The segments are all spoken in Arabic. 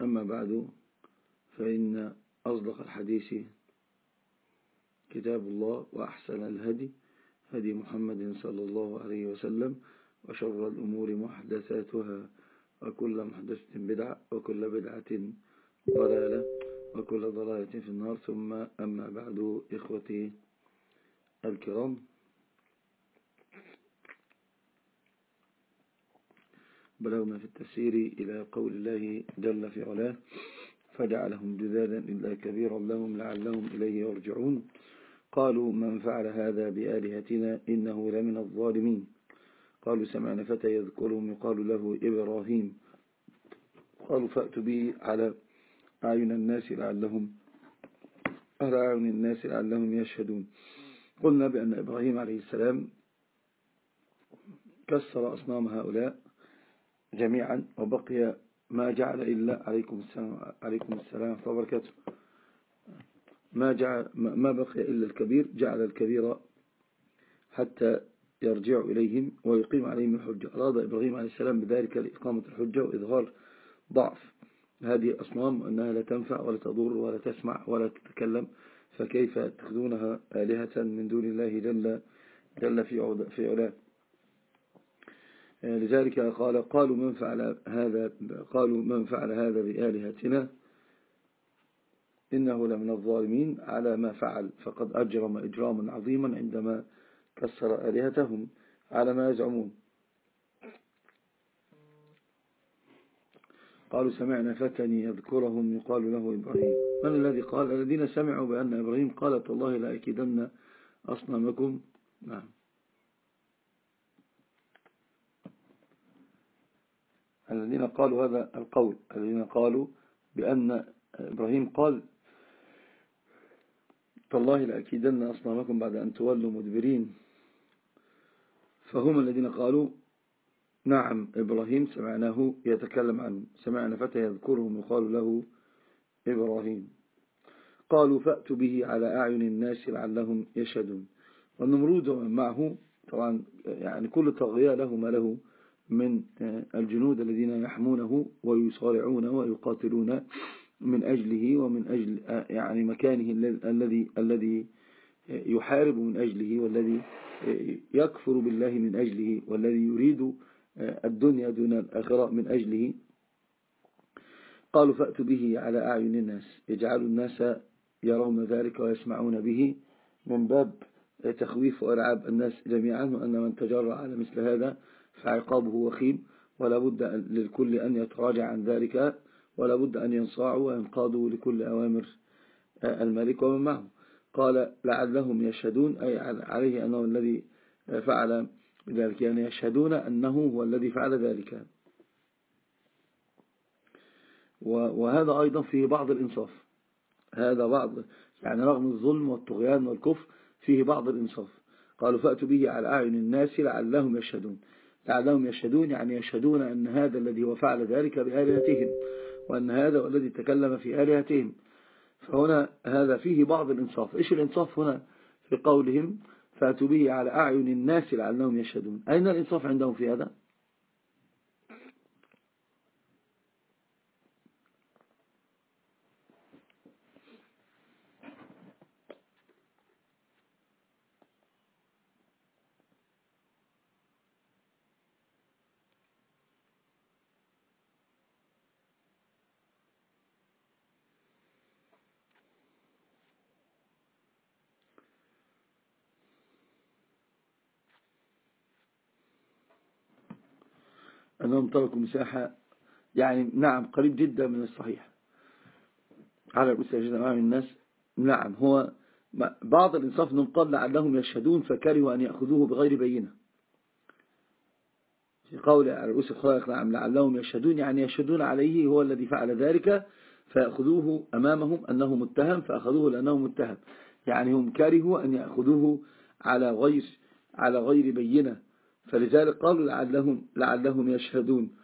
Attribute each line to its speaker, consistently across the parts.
Speaker 1: أما بعد فإن أصدق الحديث كتاب الله وأحسن الهدي هدي محمد صلى الله عليه وسلم وشر الأمور محدثاتها وكل محدثة بدعة وكل بدعة ضلالة وكل ضلالة في النار. ثم أما بعد إخوتي الكرام بلغنا في التفسير إلى قول الله جل في علاه فجعلهم جذاذا إلا كبيرا لهم لعلهم إليه يرجعون. قالوا من فعل هذا بآلهتنا إنه لمن الظالمين. قالوا سمعنا فتى يذكرهم يقال له إبراهيم. قالوا فأتوا به على أعين الناس لعلهم على أعين الناس لعلهم يشهدون. قلنا بأن إبراهيم عليه السلام كسر أصنام هؤلاء جميعا وبقي ما جعل إلا عليكم السلام عليكم السلام وبركاته. ما جعل ما بقي إلا الكبير جعل الكبير حتى يرجع إليهم ويقيم عليهم الحجة. أراد إبراهيم عليه السلام بذلك لإقامة الحجة وإظهار ضعف هذه أصنام أنها لا تنفع ولا تضر ولا تسمع ولا تتكلم فكيف تخذونها آلهة من دون الله جل, جل في علاه؟ لذلك قال قالوا من فعل هذا قالوا من فعل هذا بآلهتنا؟ إنه لمن الظالمين على ما فعل. فقد أجرم إجراما عظيما عندما كسر آلهتهم على ما يزعمون. قالوا سمعنا فتني يذكرهم يقال له إبراهيم. من الذي قال؟ الذين سمعوا بأن إبراهيم قالت الله لا أكيدن أصنامكم. نعم. الذين قالوا هذا القول الذين قالوا بأن إبراهيم قال تالله لأكيدن أصنامكم بعد أن تولوا مدبرين. فهم الذين قالوا نعم إبراهيم سمعناه يتكلم عنه سمعنا فتى يذكرهم يقال له إبراهيم. قالوا فأتوا به على أعين الناس لعلهم يشهدون. والنمرود ومن معه طبعا يعني كل طغية له ما له من الجنود الذين يحمونه ويصارعون ويقاتلون من أجله ومن أجل يعني مكانه الذي الذي يحارب من أجله والذي يكفر بالله من أجله والذي يريد الدنيا دون الآخرة من أجله. قالوا فأتوا به على أعين الناس يجعل الناس يرون ذلك ويسمعون به من باب تخويف وإرعاب الناس جميعا وأن من تجرى على مثل هذا فعقابه وخيم ولا بد للكل أن يتراجع عن ذلك ولا بد أن ينصاعوا وينقادوا لكل أوامر الملك ومن معه. قال لعلهم يشهدون أي عليه أنه الذي فعل ذلك. يعني يشهدون أنه هو الذي فعل ذلك. وهذا أيضا فيه بعض الإنصاف. هذا بعض يعني رغم الظلم والطغيان والكفر فيه بعض الإنصاف. قالوا فأتوا به على أعين الناس لعلهم يشهدون. لعلهم يشهدون يعني يشهدون أن هذا الذي هو فعل ذلك بآلهتهم وأن هذا الذي تكلم في آلهتهم. فهنا هذا فيه بعض الإنصاف. إيش الإنصاف هنا؟ في قولهم فأتوا به على أعين الناس لعلهم يشهدون. أين الإنصاف عندهم في هذا؟ أنهم تركوا مساحة يعني نعم قريب جدا من الصحيح. على رؤوس أمام الناس نعم هو بعض الإنصاف نقل لعلهم يشهدون فكرهوا أن يأخذوه بغير بينة. في قول رؤوس الخلائق نعم لعلهم يشهدون يعني يشهدون عليه هو الذي فعل ذلك فيأخذوه أمامهم أنه متهم فأخذوه لأنه متهم. يعني هم كرهوا أن يأخذوه على غير على غير بينة. فلذلك قالوا لعلهم, لعلهم يشهدون.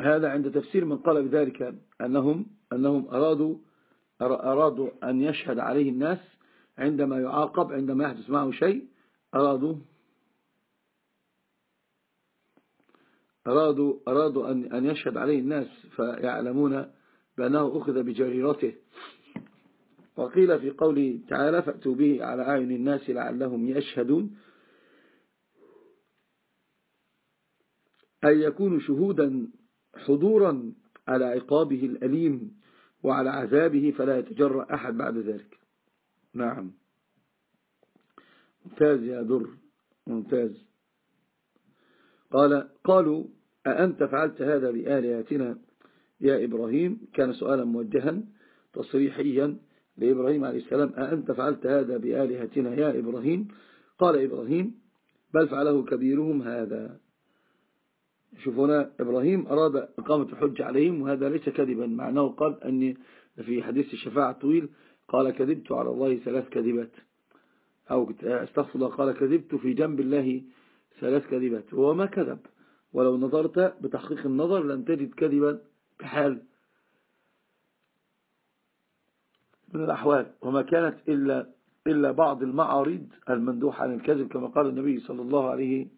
Speaker 1: هذا عند تفسير من قال بذلك أنهم, أنهم أرادوا, أرادوا أن يشهد عليه الناس عندما يعاقب عندما يحدث معه شيء أرادوا أرادوا, أرادوا أن, يشهد عليه الناس فيعلمون بأنه أخذ بجريرته. وقيل في قوله تعالى فأتوا به على أعين الناس لعلهم يشهدون. أن يكونوا شهودا حضورا على عقابه الأليم وعلى عذابه فلا يتجرأ أحد بعد ذلك. نعم. ممتاز يا در ممتاز. قال قالوا أأنت فعلت هذا بآلهتنا؟ يا إبراهيم كان سؤالا موجها تصريحيا لإبراهيم عليه السلام أأنت فعلت هذا بآلهتنا يا إبراهيم؟ قال إبراهيم بل فعله كبيرهم هذا. شوف هنا إبراهيم أراد إقامة الحج عليهم وهذا ليس كذبا. معناه قال أن في حديث الشفاعة الطويل قال كذبت على الله ثلاث كذبات. أو استغفر الله قال كذبت في جنب الله ثلاث كذبات. وهو ما كذب. ولو نظرت بتحقيق النظر لن تجد كذبا كحال من الأحوال وما كانت إلا, إلا بعض المعارض المندوح عن الكذب كما قال النبي صلى الله عليه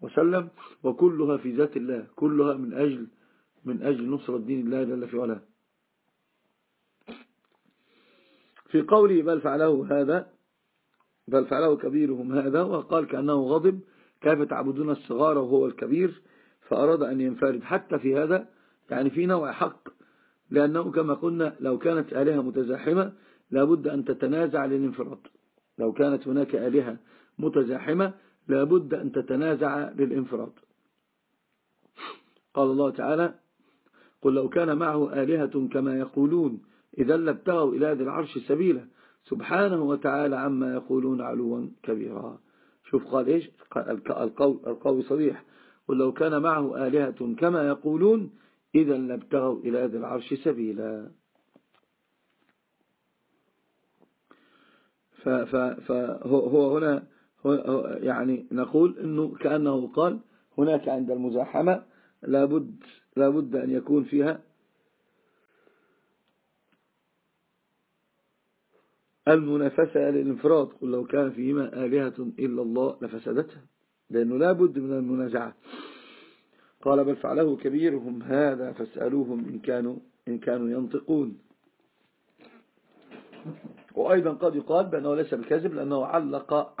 Speaker 1: وسلم وكلها في ذات الله كلها من أجل من أجل نصرة دين الله جل في علاه. في قوله بل فعله هذا بل فعله كبيرهم هذا وقال كأنه غضب كيف تعبدون الصغار وهو الكبير؟ فأراد أن ينفرد حتى في هذا يعني في نوع حق لأنه كما قلنا لو كانت آلهة متزاحمة لابد أن تتنازع للانفراد. لو كانت هناك آلهة متزاحمة لابد أن تتنازع للانفراد. قال الله تعالى قل لو كان معه آلهة كما يقولون إذا لابتغوا إلى ذي العرش سبيلا. سبحانه وتعالى عما يقولون علوا كبيرا. شوف قال إيش؟ القول, القول صريح. قل لو كان معه آلهة كما يقولون إذا لابتغوا إلى ذي العرش سبيلا. فهو هنا يعني نقول أنه كأنه قال هناك عند المزاحمة لابد, لابد أن يكون فيها المنافسة للإنفراد. قل لو كان فيهما آلهة إلا الله لفسدتها لأنه لابد من المنازعة. قال بل فعله كبيرهم هذا فاسألوهم إن كانوا, إن كانوا ينطقون. وأيضا قد يقال بأنه ليس بكذب لأنه علق,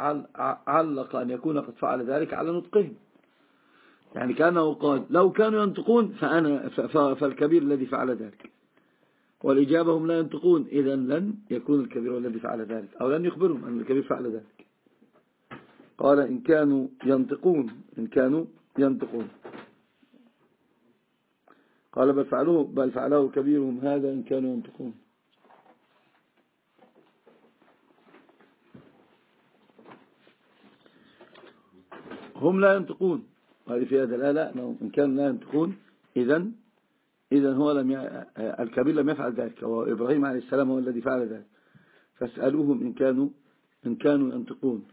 Speaker 1: علق أن يكون قد فعل ذلك على نطقهم. يعني كأنه قال لو كانوا ينطقون فأنا فالكبير الذي فعل ذلك. والإجابة هم لا ينطقون. إذا لن يكون الكبير الذي فعل ذلك أو لن يخبرهم أن الكبير فعل ذلك. قال إن كانوا ينطقون إن كانوا ينطقون. قال بل فعلوه بل فعله كبيرهم هذا إن كانوا ينطقون. هم لا ينطقون. هذه في هذا الآلة إن كانوا لا ينطقون إذا إذا هو لم. الكبير لم يفعل ذلك وإبراهيم عليه السلام هو الذي فعل ذلك. فاسألوهم إن كانوا إن كانوا ينطقون.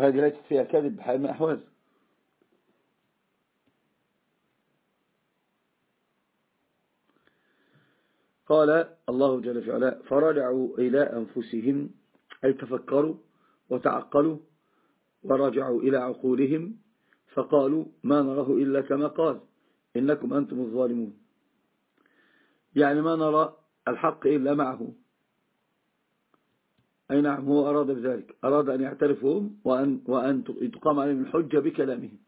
Speaker 1: وهذه ليست فيها كذب بحال من الأحوال قال الله جل في علاء فرجعوا إلى أنفسهم أي تفكروا وتعقلوا ورجعوا إلى عقولهم فقالوا ما نراه إلا كما قال إنكم أنتم الظالمون. يعني ما نرى الحق إلا معه. أي نعم هو أراد بذلك. أراد أن يعترفهم وأن, وأن تقام عليهم الحجة بكلامهم.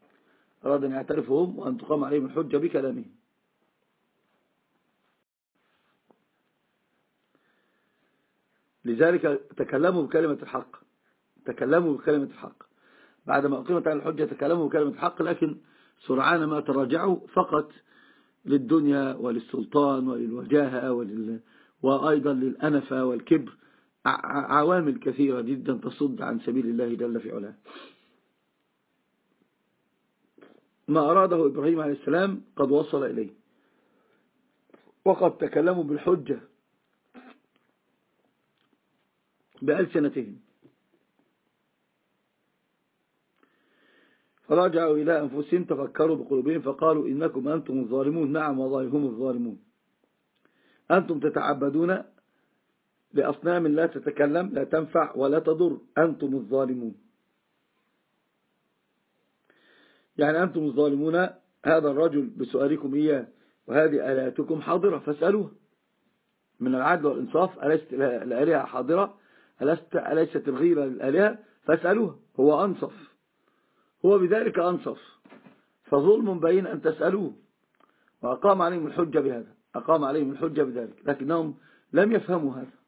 Speaker 1: أراد أن يعترفهم وأن تقام عليهم الحجة بكلامهم. لذلك تكلموا بكلمة الحق. تكلموا بكلمة الحق. بعدما أقيمت على الحجة تكلموا بكلمة الحق لكن سرعان ما تراجعوا فقط للدنيا وللسلطان وللوجاهة ولل... وأيضا للأنفة والكبر. عوامل كثيرة جدا تصد عن سبيل الله جل في علاه. ما أراده إبراهيم عليه السلام قد وصل إليه. وقد تكلموا بالحجة بألسنتهم. فرجعوا إلى أنفسهم تفكروا بقلوبهم فقالوا إنكم أنتم الظالمون. نعم والله هم الظالمون. أنتم تتعبدون لأصنام لا تتكلم لا تنفع ولا تضر. أنتم الظالمون. يعني أنتم الظالمون هذا الرجل بسؤالكم إياه وهذه آلاتكم حاضرة فاسألوها من العدل والإنصاف أليست الآلهة حاضرة؟ أليست الغيرة للآلهة؟ فاسألوها هو أنصف. هو بذلك أنصف. فظلم بين أن تسألوه. وأقام عليهم الحجة بهذا. أقام عليهم الحجة بذلك. لكنهم لم يفهموا هذا.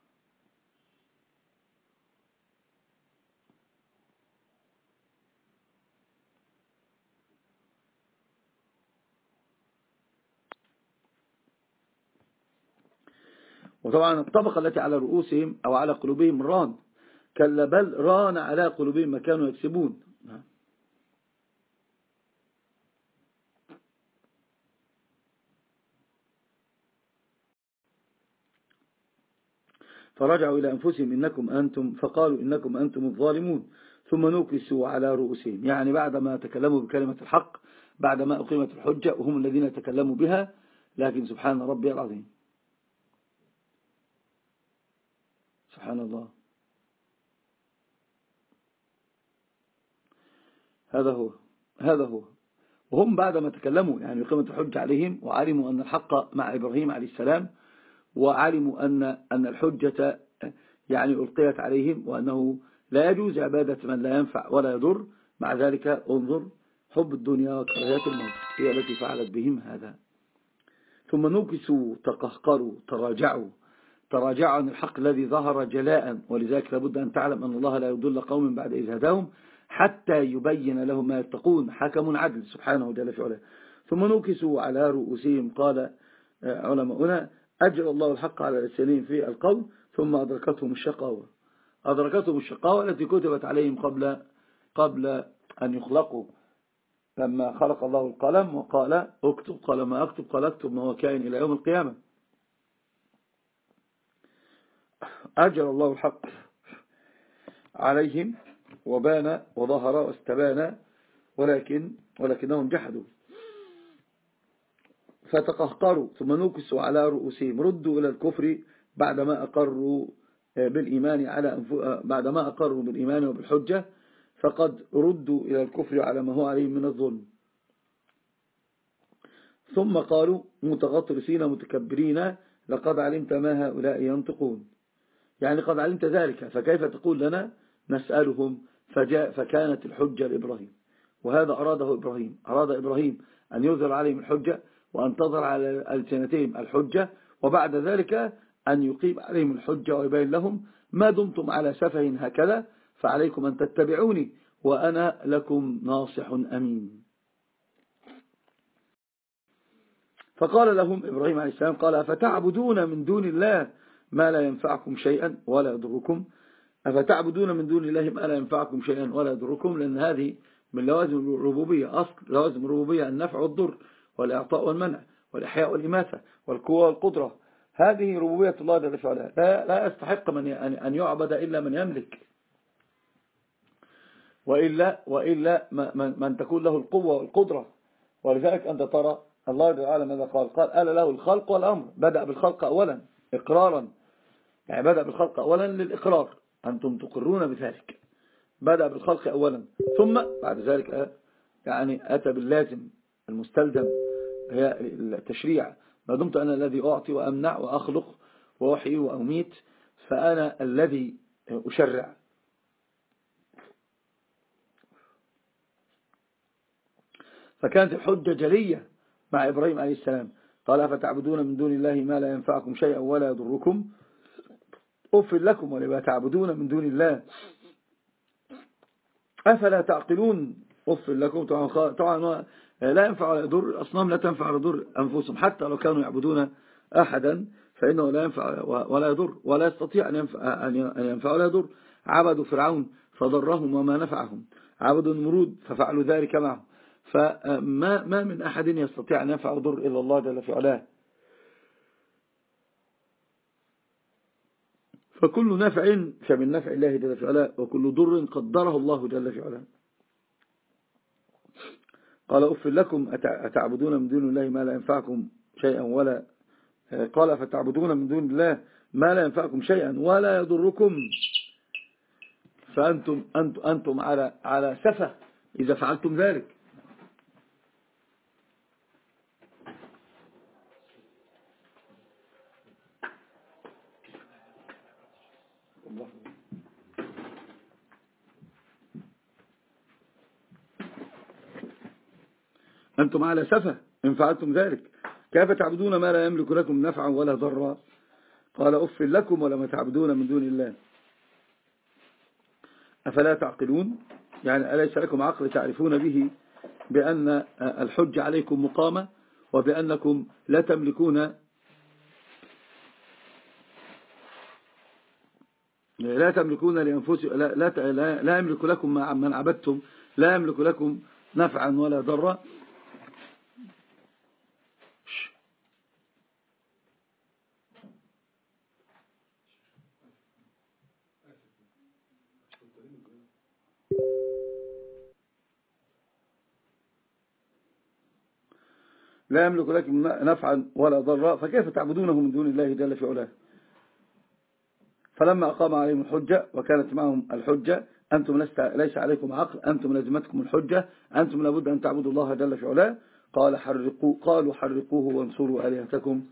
Speaker 1: وطبعا الطبقة التي على رؤوسهم أو على قلوبهم ران. كلا بل ران على قلوبهم ما كانوا يكسبون. فرجعوا إلى أنفسهم إنكم أنتم فقالوا إنكم أنتم الظالمون. ثم نوكسوا على رؤوسهم. يعني بعدما تكلموا بكلمة الحق بعدما أقيمت الحجة وهم الذين تكلموا بها. لكن سبحان ربي العظيم. سبحان الله. هذا هو هذا هو. وهم بعدما تكلموا يعني بقيمة الحجة عليهم وعلموا أن الحق مع إبراهيم عليه السلام وعلموا أن أن الحجة يعني ألقيت عليهم وأنه لا يجوز عبادة من لا ينفع ولا يضر. مع ذلك انظر حب الدنيا وكراهية الموت هي التي فعلت بهم هذا. ثم نكسوا تقهقروا تراجعوا تراجعوا عن الحق الذي ظهر جلاء. ولذلك لابد أن تعلم أن الله لا يضل قوم بعد إذ هداهم حتى يبين لهم ما يتقون. حكم عدل سبحانه وتعالى في علاه. ثم نكسوا على رؤوسهم. قال علماؤنا أجر الله الحق على لسانهم في القول ثم أدركتهم الشقاوة. أدركتهم الشقاوة التي كتبت عليهم قبل قبل أن يخلقوا. لما خلق الله القلم وقال اكتب قال ما أكتب قال اكتب ما هو كائن إلى يوم القيامة. أجر الله الحق عليهم وبان وظهر واستبان ولكن ولكنهم جحدوا. فتقهقروا ثم نكسوا على رؤوسهم ردوا إلى الكفر بعدما أقروا بالإيمان على بعدما أقروا بالإيمان وبالحجة فقد ردوا إلى الكفر على ما هو عليه من الظلم. ثم قالوا متغطرسين متكبرين لقد علمت ما هؤلاء ينطقون. يعني قد علمت ذلك فكيف تقول لنا نسألهم؟ فجاء فكانت الحجة لإبراهيم. وهذا أراده إبراهيم. أراد إبراهيم أن يظهر عليهم الحجة وأن تظهر على ألسنتهم الحجة وبعد ذلك أن يقيم عليهم الحجة ويبين لهم ما دمتم على سفه هكذا فعليكم أن تتبعوني وأنا لكم ناصح أمين. فقال لهم إبراهيم عليه السلام قال أفتعبدون من دون الله ما لا ينفعكم شيئا ولا يضركم. أفتعبدون من دون الله ما لا ينفعكم شيئا ولا يضركم؟ لأن هذه من لوازم الربوبية. أصل لوازم الربوبية النفع والضر والإعطاء والمنع والإحياء والإماتة والقوة والقدرة. هذه ربوبية الله جل وعلا. لا, لا يستحق من أن يعبد إلا من يملك. وإلا, وإلا من تكون له القوة والقدرة. ولذلك أنت ترى الله جل وعلا ماذا قال؟ قال ألا له الخلق والأمر. بدأ بالخلق أولا إقرارا. يعني بدأ بالخلق أولا للإقرار. أنتم تقرون بذلك. بدأ بالخلق أولا. ثم بعد ذلك يعني أتى باللازم المستلزم هي التشريع. ما دمت أنا الذي أعطي وأمنع وأخلق وأحيي وأميت فأنا الذي أشرع. فكانت الحجة جلية مع إبراهيم عليه السلام. قال فتعبدون من دون الله ما لا ينفعكم شيئا ولا يضركم؟ أفل لكم ولما تعبدون من دون الله. أفلا تعقلون؟ أفر لكم. طبعا لا ينفع ولا يضر الأصنام لا تنفع ولا يضر أنفسهم. حتى لو كانوا يعبدون أحدا فإنه لا ينفع ولا يضر ولا يستطيع أن ينفع, أن ينفع ولا يضر. عبدوا فرعون فضرهم وما نفعهم. عبدوا النمرود ففعلوا ذلك معه. فما ما من أحد يستطيع أن ينفع وضر إلا الله جل في علاه. فكل نفع فمن نفع الله جل في علاه وكل ضر قدره الله جل في علاه قال أفر لكم أتعبدون من دون الله ما لا ينفعكم شيئا ولا قال فتعبدون من دون الله ما لا ينفعكم شيئا ولا يضركم. فأنتم أنتم, أنتم على على سفة إذا فعلتم ذلك. أنتم على سفة إن فعلتم ذلك. كيف تعبدون ما لا يملك لكم نفعا ولا ضرا؟ قال أف لكم ولما تعبدون من دون الله. أفلا تعقلون؟ يعني أليس لكم عقل تعرفون به بأن الحج عليكم مقامة وبأنكم لا تملكون لا تملكون لأنفسكم لا, لا, لا يملك لكم من عبدتم لا يملك لكم نفعا ولا ضرا. لا يملك لكم نفعا ولا ضرا. فكيف تعبدونه من دون الله جل في علاه؟ فلما أقام عليهم الحجة وكانت معهم الحجة أنتم ليس عليكم عقل أنتم لازمتكم الحجة أنتم لابد أن تعبدوا الله جل في علاه قال حرقوا قالوا حرقوه وانصروا آلهتكم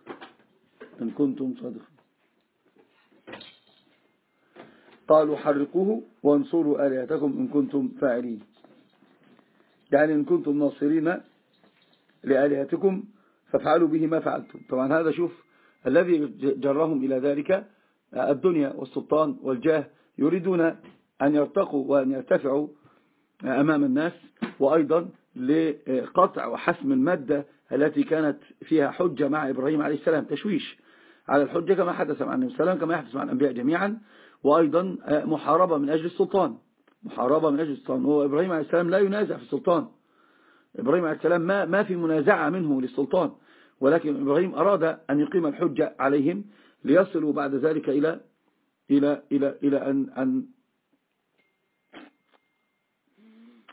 Speaker 1: إن كنتم صادقين. قالوا حرقوه وانصروا آلهتكم إن كنتم فاعلين. يعني إن كنتم ناصرين لآلهتكم فافعلوا به ما فعلتم. طبعا هذا شوف الذي جرهم إلى ذلك الدنيا والسلطان والجاه يريدون أن يرتقوا وأن يرتفعوا أمام الناس وأيضا لقطع وحسم المادة التي كانت فيها حجة مع إبراهيم عليه السلام تشويش على الحجة كما حدث مع النبي وسلم كما يحدث مع الأنبياء جميعا وأيضا محاربة من أجل السلطان. محاربة من أجل السلطان. هو إبراهيم عليه السلام لا ينازع في السلطان. إبراهيم عليه السلام ما, ما في منازعة منه للسلطان. ولكن إبراهيم أراد أن يقيم الحجة عليهم ليصلوا بعد ذلك إلى إلى إلى إلى أن أن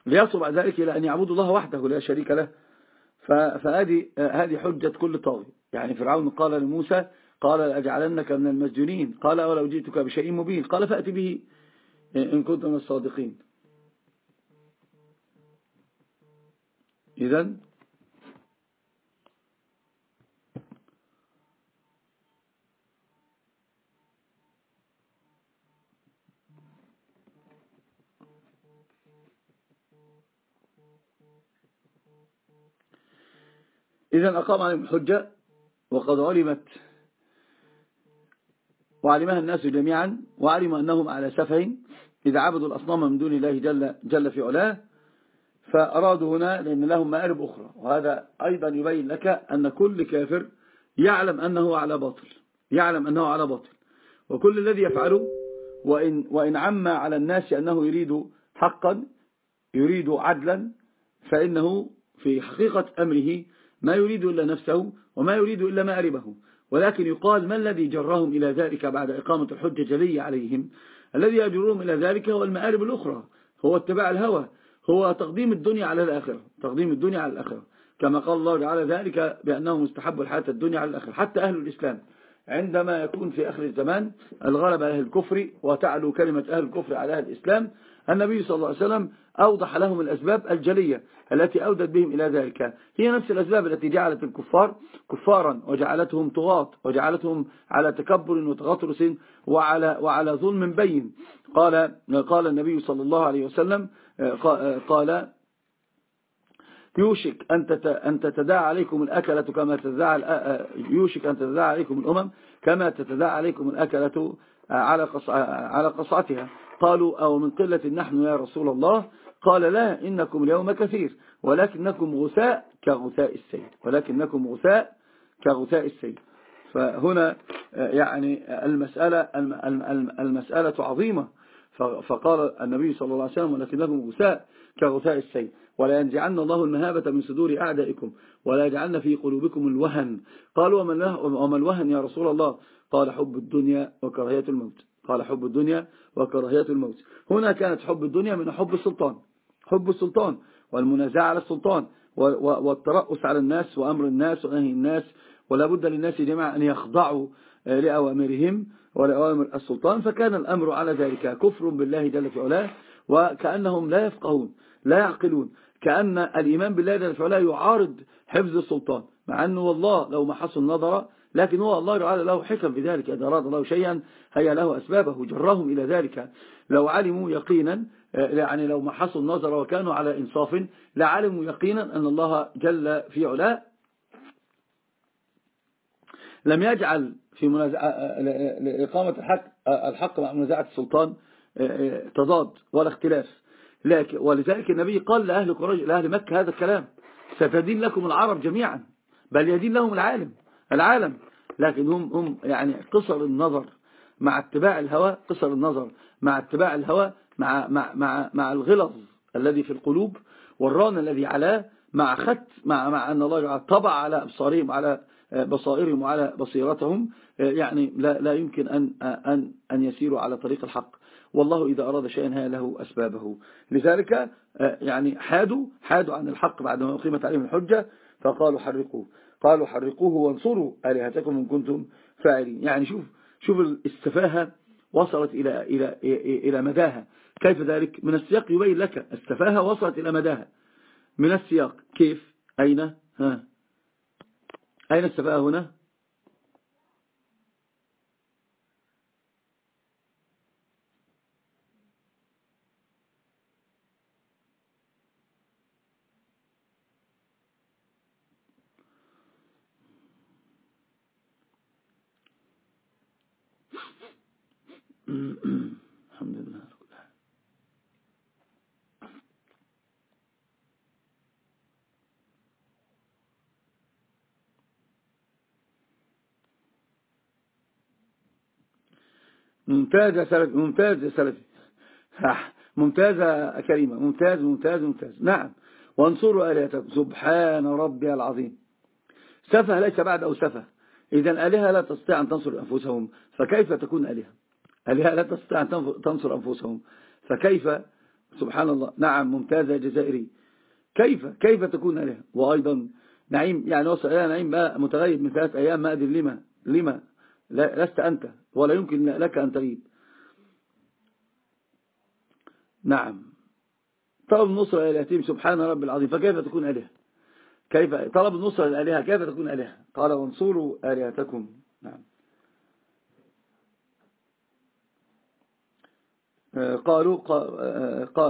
Speaker 1: ليصلوا بعد ذلك إلى أن يعبدوا الله وحده لا شريك له. فهذه هذه حجة كل طاغي يعني فرعون قال لموسى قال أجعلنك من المسجونين. قال ولو جئتك بشيء مبين. قال فأت به إن كنت من الصادقين. إذن إذا أقام عليهم الحجة وقد علمت وعلمها الناس جميعا وعلموا أنهم على سفه إذا عبدوا الأصنام من دون الله جل, جل في علاه فأرادوا هنا لأن لهم مآرب أخرى وهذا أيضا يبين لك أن كل كافر يعلم أنه على باطل يعلم أنه على باطل. وكل الذي يفعله وإن, وإن عم على الناس أنه يريد حقا يريد عدلا فإنه في حقيقة أمره ما يريد إلا نفسه وما يريد إلا مآربه ولكن يقال ما الذي جرهم إلى ذلك بعد إقامة الحجة جلية عليهم؟ الذي يجرهم إلى ذلك هو المآرب الأخرى هو اتباع الهوى هو تقديم الدنيا على الآخرة تقديم الدنيا على الآخرة. كما قال الله تعالى ذلك بأنه مستحب الحياة الدنيا على الآخرة. حتى أهل الإسلام عندما يكون في آخر الزمان الغلب أهل الكفر وتعلو كلمة أهل الكفر على أهل الإسلام النبي صلى الله عليه وسلم أوضح لهم الأسباب الجلية التي أودت بهم إلى ذلك. هي نفس الأسباب التي جعلت الكفار كفارا وجعلتهم طغاة وجعلتهم على تكبر وتغطرس وعلى, وعلى ظلم بين. قال, قال النبي صلى الله عليه وسلم قال يوشك أن تتداعى عليكم الأكلة كما تتداعى يوشك أن تتداعى عليكم الأمم كما تتداعى عليكم الأكلة على قصعتها. قالوا أو من قلة نحن يا رسول الله؟ قال لا إنكم اليوم كثير ولكنكم غثاء كغثاء السيل ولكنكم غثاء كغثاء السيل فهنا يعني المسألة المسألة عظيمة. فقال النبي صلى الله عليه وسلم ولكنكم غثاء كغثاء السيل ولا ينزعن الله المهابة من صدور أعدائكم ولا يجعلن في قلوبكم الوهن. قالوا وما الوهن يا رسول الله؟ قال حب الدنيا وكراهية الموت. قال حب الدنيا وكراهية الموت. هنا كانت حب الدنيا من حب السلطان. حب السلطان والمنازعة على السلطان والترأس على الناس وأمر الناس ونهي الناس ولا بد للناس جميعا أن يخضعوا لأوامرهم ولأوامر السلطان. فكان الأمر على ذلك كفر بالله جل في علاه وكأنهم لا يفقهون لا يعقلون. كأن الإيمان بالله جل في علاه يعارض حفظ السلطان مع أنه والله لو ما حصل نظر لكن هو الله تعالى له حكم في ذلك إذا أراد الله شيئا هيا له أسبابه جرهم إلى ذلك. لو علموا يقينا يعني لو ما حصل نظر وكانوا على إنصاف لعلموا يقينا أن الله جل في علاه لم يجعل في منازعة لإقامة الحق, الحق مع منازعة السلطان تضاد ولا اختلاف. لكن ولذلك النبي قال لأهل لأهل مكة هذا الكلام ستدين لكم العرب جميعا بل يدين لهم العالم. العالم. لكن هم هم يعني قصر النظر مع اتباع الهوى قصر النظر مع اتباع الهوى مع مع مع مع الغلظ الذي في القلوب والران الذي علاه مع خت مع مع أن الله طبع على أبصارهم على بصائرهم وعلى بصيرتهم يعني لا لا يمكن أن أن أن يسيروا على طريق الحق. والله إذا أراد شيئا هي له أسبابه. لذلك يعني حادوا حادوا عن الحق بعدما أقيمت عليهم الحجة فقالوا حرقوه. قالوا حرقوه وانصروا آلهتكم إن كنتم فاعلين. يعني شوف شوف السفاهة وصلت إلى إلى إلى مداها. كيف ذلك؟ من السياق يبين لك السفاهة وصلت إلى مداها. من السياق كيف؟ أين؟ ها. أين السفاهة هنا؟ الحمد لله ممتاز يا سلفي ممتاز يا سلفي. ممتاز يا كريمة. ممتاز ممتاز ممتاز. نعم. وانصروا آلهتكم. سبحان ربي العظيم. سفه ليس بعد أو سفه. إذا الآلهة لا تستطيع أن تنصر أنفسهم. فكيف تكون آلهة؟ الآلهة لا تستطيع أن تنصر أنفسهم. فكيف؟ سبحان الله. نعم ممتاز يا جزائري. كيف؟ كيف تكون آلهة وأيضا نعيم يعني وصل إلى نعيم متغيب من ثلاث أيام ما أدري لما لما. لست أنت ولا يمكن لك أن تغيب. نعم. طلب النصرة لليتيم سبحان رب العظيم. فكيف تكون آلهة كيف؟ طلب النصرة للآلهة كيف تكون آلهة قال وانصروا آلهتكم. نعم. قالوا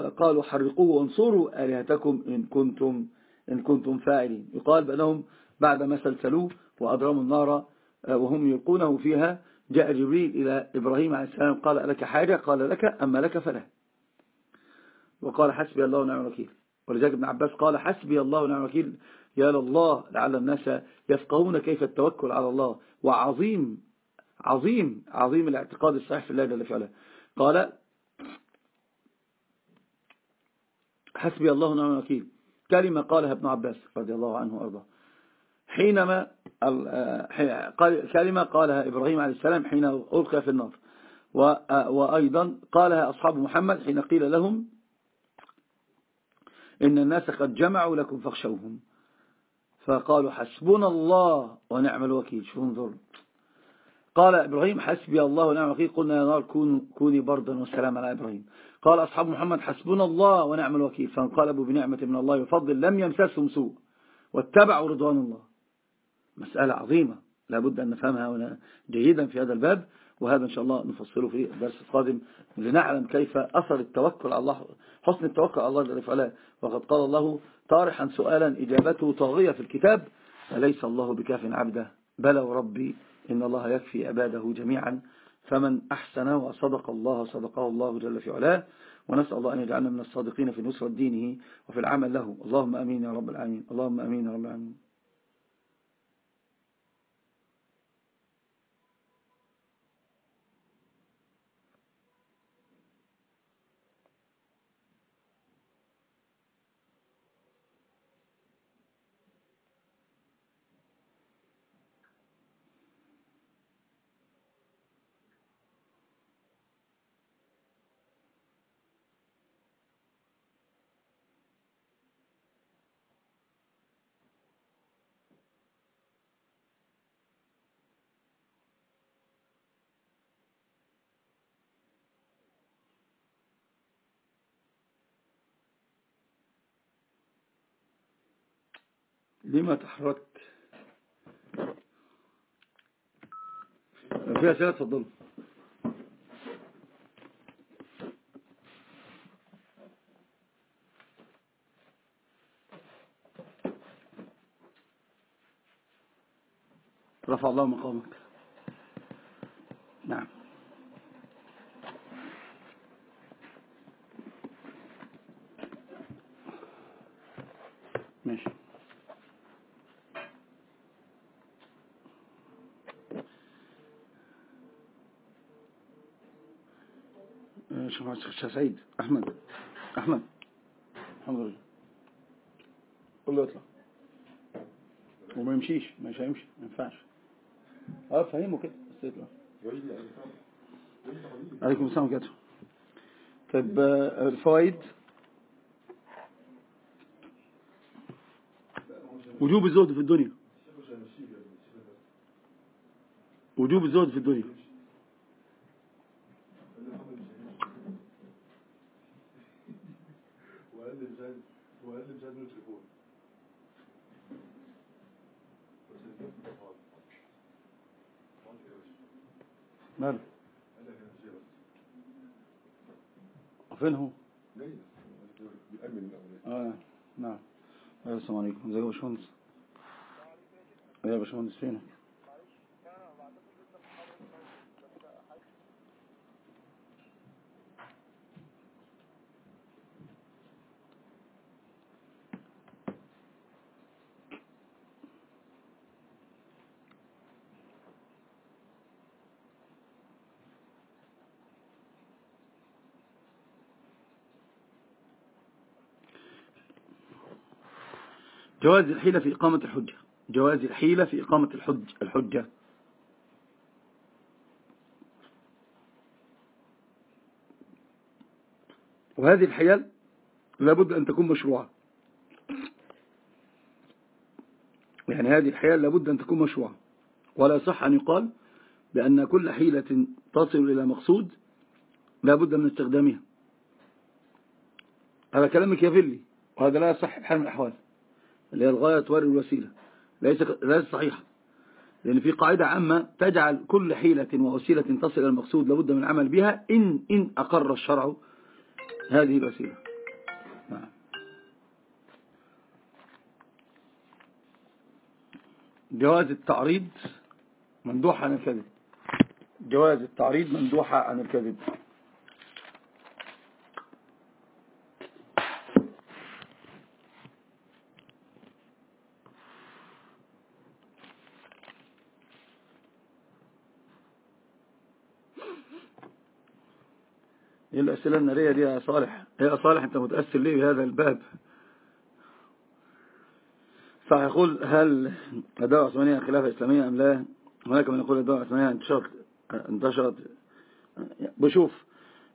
Speaker 1: قالوا حرقوه وانصروا آلهتكم إن كنتم إن كنتم فاعلين. يقال بأنهم بعدما سلسلوه وأضرموا النار وهم يلقونه فيها. جاء جبريل إلى إبراهيم عليه السلام قال لك حاجة؟ قال لك أما لك فلا وقال حسبي الله ونعم الوكيل. ولذلك ابن عباس قال حسبي الله ونعم الوكيل. يا لله لعل الناس يفقهون كيف التوكل على الله. وعظيم عظيم عظيم الاعتقاد الصحيح في الله جل وعلا. قال حسبي الله ونعم الوكيل. كلمة قالها ابن عباس رضي الله عنه وأرضاه. حينما كلمة قالها إبراهيم عليه السلام حين ألقى في النار. وأيضا قالها أصحاب محمد حين قيل لهم إن الناس قد جمعوا لكم فاخشوهم. فقالوا حسبنا الله ونعم الوكيل. شو انظر. قال إبراهيم حسبي الله ونعم الوكيل. قلنا يا نار كوني بردا والسلام على إبراهيم. قال أصحاب محمد حسبنا الله ونعم الوكيل. فانقلبوا بنعمة من الله وفضل لم يمسسهم سوء واتبعوا رضوان الله. مسألة عظيمة. لابد أن نفهمها هنا جيدا في هذا الباب. وهذا إن شاء الله نفصله في الدرس القادم لنعلم كيف أثر التوكل على الله حسن التوكل على الله جل وعلا. وقد قال الله طارحا سؤالا إجابته طاغية في الكتاب أليس الله بكاف عبده؟ بلى وربي إن الله يكفي عباده جميعا. فمن أحسن وصدق الله صدقه الله جل في علاه ونسأل الله أن يجعلنا من الصادقين في نصرة دينه وفي العمل له. اللهم أمين يا رب العالمين. اللهم أمين يا رب العالمين. لما تحركت؟ فيها أسئلة تفضلوا رفع الله مقامك نعم ماشي شيخ سعيد؟ أحمد. أحمد. الحمد لله. قل له اطلع. وما يمشيش مش هيمشي ما ينفعش. آه فهمه كده. بس يطلع عليكم السلام عليكم طيب آه، الفوائد؟ وجوب الزهد في الدنيا. وجوب الزهد في الدنيا. ماله؟ فين هو آه نعم. السلام عليكم ازيك يا باشمهندس. يا باشمهندس فينك؟ جواز الحيلة في إقامة الحجة. جواز الحيلة في إقامة الحج الحجة. وهذه الحيل لابد أن تكون مشروعة. يعني هذه الحيل لابد أن تكون مشروعة. ولا صح أن يقال بأن كل حيلة تصل إلى مقصود لابد من استخدامها. هذا كلامك يا فيلي وهذا لا يصح بحال من الأحوال. اللي هي الغاية توري الوسيلة. ليس ليس صحيحة. لأن في قاعدة عامة تجعل كل حيلة ووسيلة تصل إلى المقصود لابد من العمل بها إن إن أقر الشرع هذه الوسيلة. نعم. جواز التعريض مندوح عن الكذب. جواز التعريض مندوحة عن الكذب. إيه الأسئلة النارية دي يا صالح؟ إيه يا صالح أنت متأثر ليه بهذا الباب؟ فيقول هل الدولة العثمانية خلافة إسلامية أم لا؟ هناك من يقول الدولة العثمانية انتشرت انتشرت. بشوف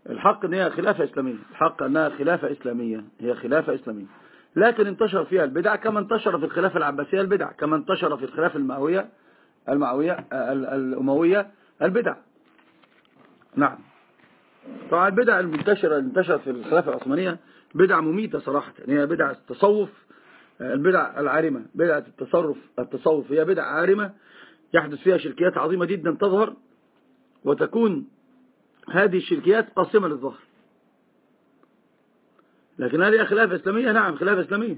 Speaker 1: الحق إن هي خلافة إسلامية الحق أنها خلافة إسلامية هي خلافة إسلامية. لكن انتشر فيها البدع كما انتشر في الخلافة العباسية البدع كما انتشر في الخلافة المعوية المعوية الأموية البدع. نعم. طبعا البدع المنتشرة انتشرت في الخلافة العثمانية بدع مميتة صراحة يعني هي بدع التصوف البدع العارمة بدعة التصرف التصوف هي بدع عارمة يحدث فيها شركيات عظيمة جدا تظهر وتكون هذه الشركيات قاسمة للظهر. لكن هذه خلافة إسلامية؟ نعم خلافة إسلامية.